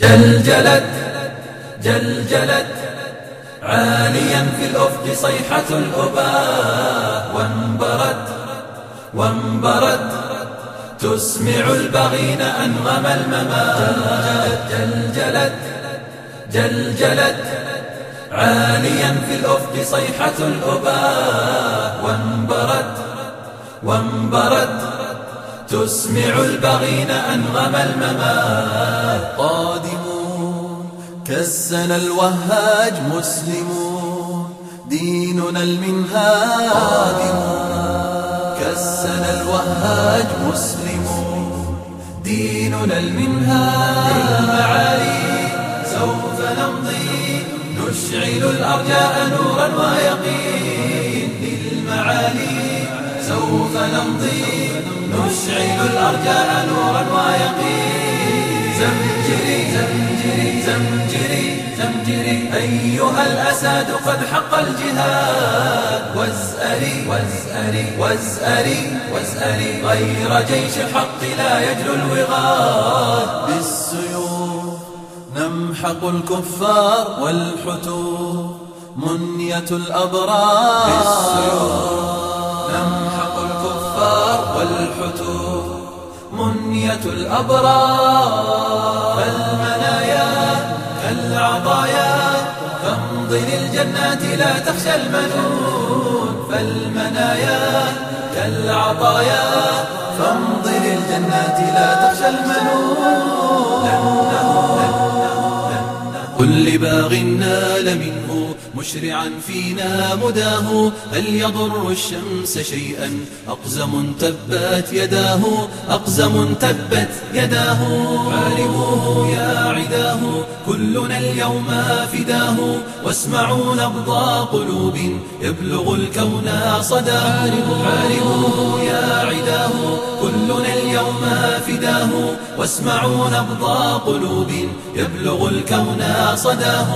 جلجلت جلجلت. عاليا في الأفق صيحة الأباء. وانبرت وانبرت. تسمع البغين أنغم الممات. جلجلت جلجلت. عاليا في الأفق صيحة الأباء. وانبرت وانبرت. تسمع البغين أنغم الممات. قادمون كالسنا الوهاج مسلمون. ديننا المنهاج. قادمون كالسنا الوهاج مسلمون. ديننا المنهاج. للمعالي سوف نمضي. نشعل الأرجاء نورا ويقين. للمعالي سوف نمضي. نشعل الأرجاء نورا ويقين. زمجري زمجري زمجري زمجري. أيها الأساد قد حق الجهاد. وازأري وازأري وازأري وازأري. غير جيش الحق لا يجلو الوغاد. بالسيوف نمحق الكفار والحتوف منية الأبرار. بالسيوف والحتوف منية الأبرار. فالمنايا كالعطايا فامض للجنات لا تخشى المنون. فالمنايا كالعطايا فامض للجنات لا تخشى المنون. قل لباغ نال منه مشرعا فينا مداه هل يضر الشمس شيئا؟ أقزم تبت يداه أقزم تبت يداه. حاربوه يا عداه كلنا اليوم فداه. واسمعوا نبض قلوب يبلغ الكون صدى حاربوه يا عداه كلنا اليوم فداه واسمعوا نبض قلوب يبلغ الكون صداه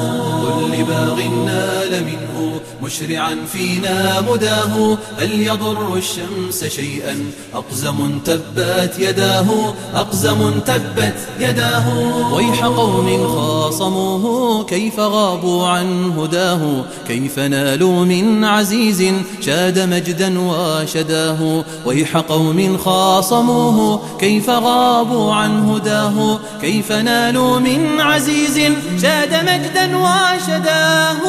كل باغ نال منه مشرعا فينا مداه هل يضر الشمس شيئا؟ أقزم تبت يداه أقزم تبت يداه. ويح قوم خاصموه كيف غابوا عن هداه؟ كيف نالوا من عزيز شاد مجدا وشداه ويح قوم خاصموه كيف غابوا عن هداه؟ كيف نالوا من عزيز شاد مجدا وشداه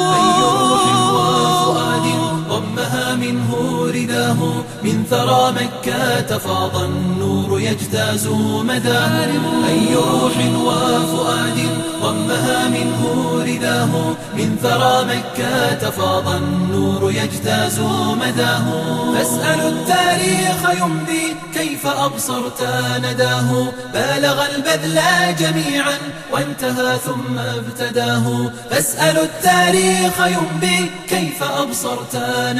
منه رداه. من ثرى مكة فاض النور يجتاز مداه. أي روح وفؤاد ضمها منه رداه. من ثرى مكة فاض النور يجتاز مداه. فاسألوا التاريخ يمضي كيف أبصرت نداه؟ بالغ البذل جميعا وانتهى ثم ابتداه. فاسألوا التاريخ يمضي كيف أبصرت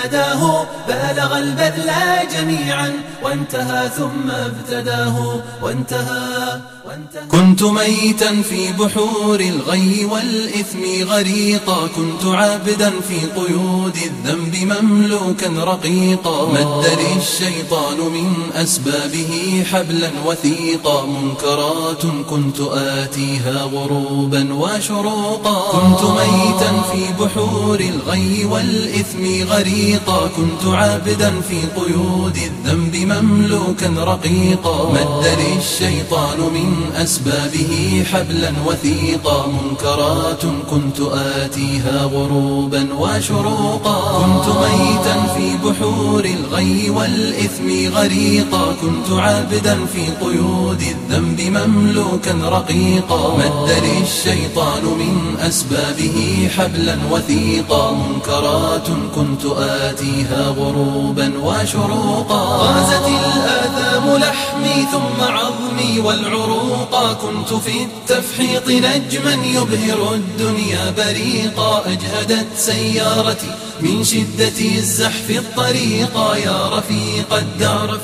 نداه؟ بالغ البذل جميعا وانتهى ثم ابتداه. وانتهى كنت ميتا في بحور الغي والإثم غريقا. كنت عابدا في قيود الذنب مملوكا رقيقا. مد لي الشيطان أسبابه حبلا وثيقا منكرات كنت آتيها غروبا وشروقا كنت ميتا في بحور الغي والإثم غريقا كنت عابدا في قيود الذنب مملوكا رقيقا. مد لي الشيطان من أسبابه حبلا وثيقا. منكرات كنت آتيها غروبا وشروقا. كنت ميتا في بحور الغي والإثم غريقا. كنت عابدا في قيود الذنب مملوكا رقيقا. مد لي الشيطان من أسبابه حبلا وثيقا. منكرات كنت آتيها غروبا وشروقا. غازت الآثام لحمي ثم عظمي والعروقا كنت في التفحيط نجما يبهر الدنيا بريقا. أجهدت سيارتي من شدة الزحف الطريقا. يا رفيق الدار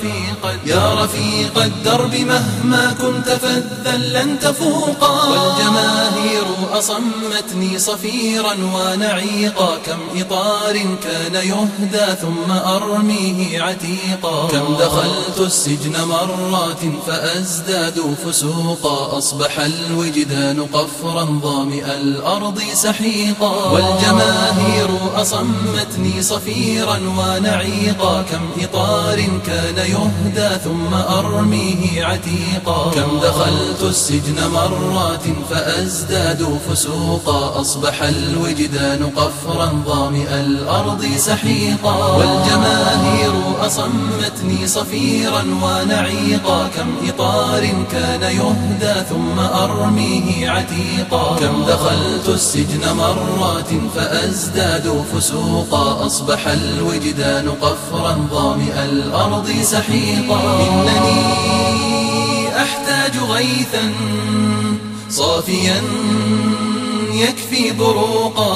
يا رفيق الدرب مهما كنت فذا لن تفوقا. والجماهير أصمتني صفيرا ونعيقا. كم إطار كان يهدى ثم أرميه عتيقا. كم دخلت السجن مرات فأزداد فسوقا أصبح الوجدان قفرا ظامئ الأرض سحيقا. والجماهير أصمتني صفيرا ونعيقا كم إطار كان يهدى ثم أرميه عتيقا. كم دخلت السجن مرات فأزداد فسوقا أصبح الوجدان قفرا ظامئ الأرض سحيقا. والجماهير أصمتني صفيرا ونعيقا كم إطار كان يهدى ثم أرميه عتيقا. كم دخلت السجن مرات فأزداد فسوقا أصبح الوجدان قفرا ظامئ الأرض سحيقا. إنني أحتاج غيثا صافيا يكفي بروقا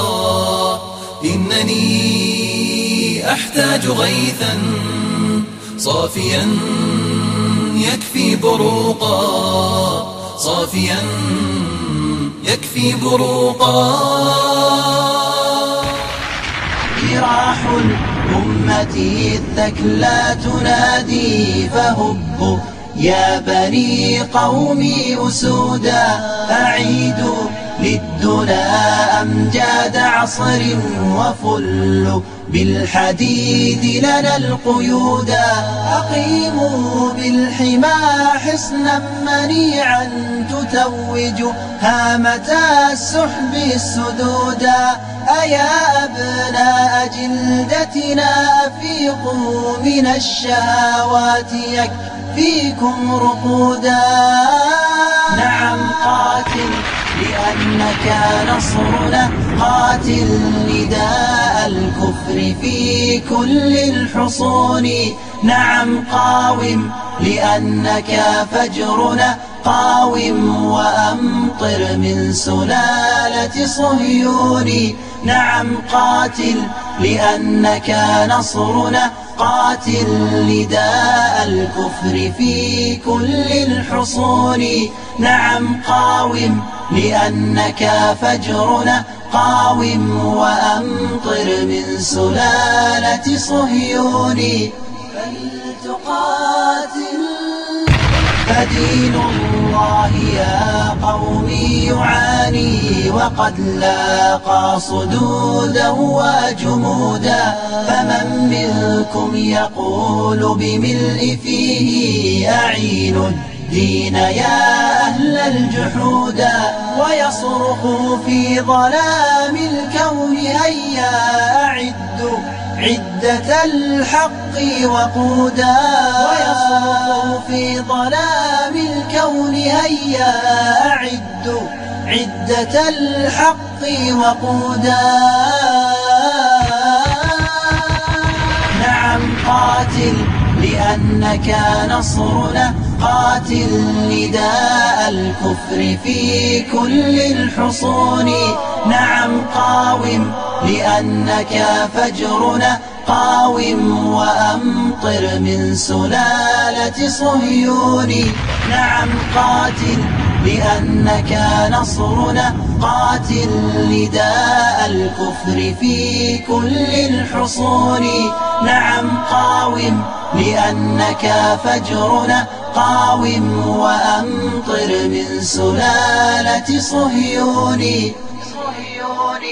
إنني أحتاج غيثا صافيا يكفي بروقا. صافيا يكفي بروقا. جراح الأمة الثكلى تنادي فهبوا يا بني قومي أسودا أعيدوا للدنا أمجاد عصر وفل. بالحديد لنا القيودا أقيموا بالحمى حصنا منيعا تتوج. هامة السحب السدودا أيا أبناء جلدتنا أفيقوا من الشهوات يكفيكم رقودا. نعم قاتل. لأنك نصرنا. قاتل نداء الكفر في كل الحصون. نعم قاوم لأنك فجرنا. قاوم وأمطر من سلالة صهيون. نعم قاتل لأنك نصرنا. قاتل نداء الكفر في كل الحصون. نعم قاوم لأنك فجرنا قاوم وأمطر من سلالة صهيون. فلتقاتل. فدين الله يا قوم يعاني وقد لاقى صدودا وجمودا. فمن منكم يقول بملء فيه أعين الدين يا أهل الجحودا ويصرخ في ظلام الكون هيا أعدوا عدة الحق وقودا ويصرخ في ظلام الكون هيا أعدوا عدة الحق وقودا. نعم قاتل لأنك نصرنا. قاتل نداء الكفر في كل الحصون. نعم قاوم لأنك فجرنا قاوم وأمطر من سلالة صهيون. نعم قاتل لأنك نصرنا قاتل نداء الكفر في كل الحصون. نعم قاوم لأنك فجرنا قاوم وأمطر من سلالة صهيون صهيون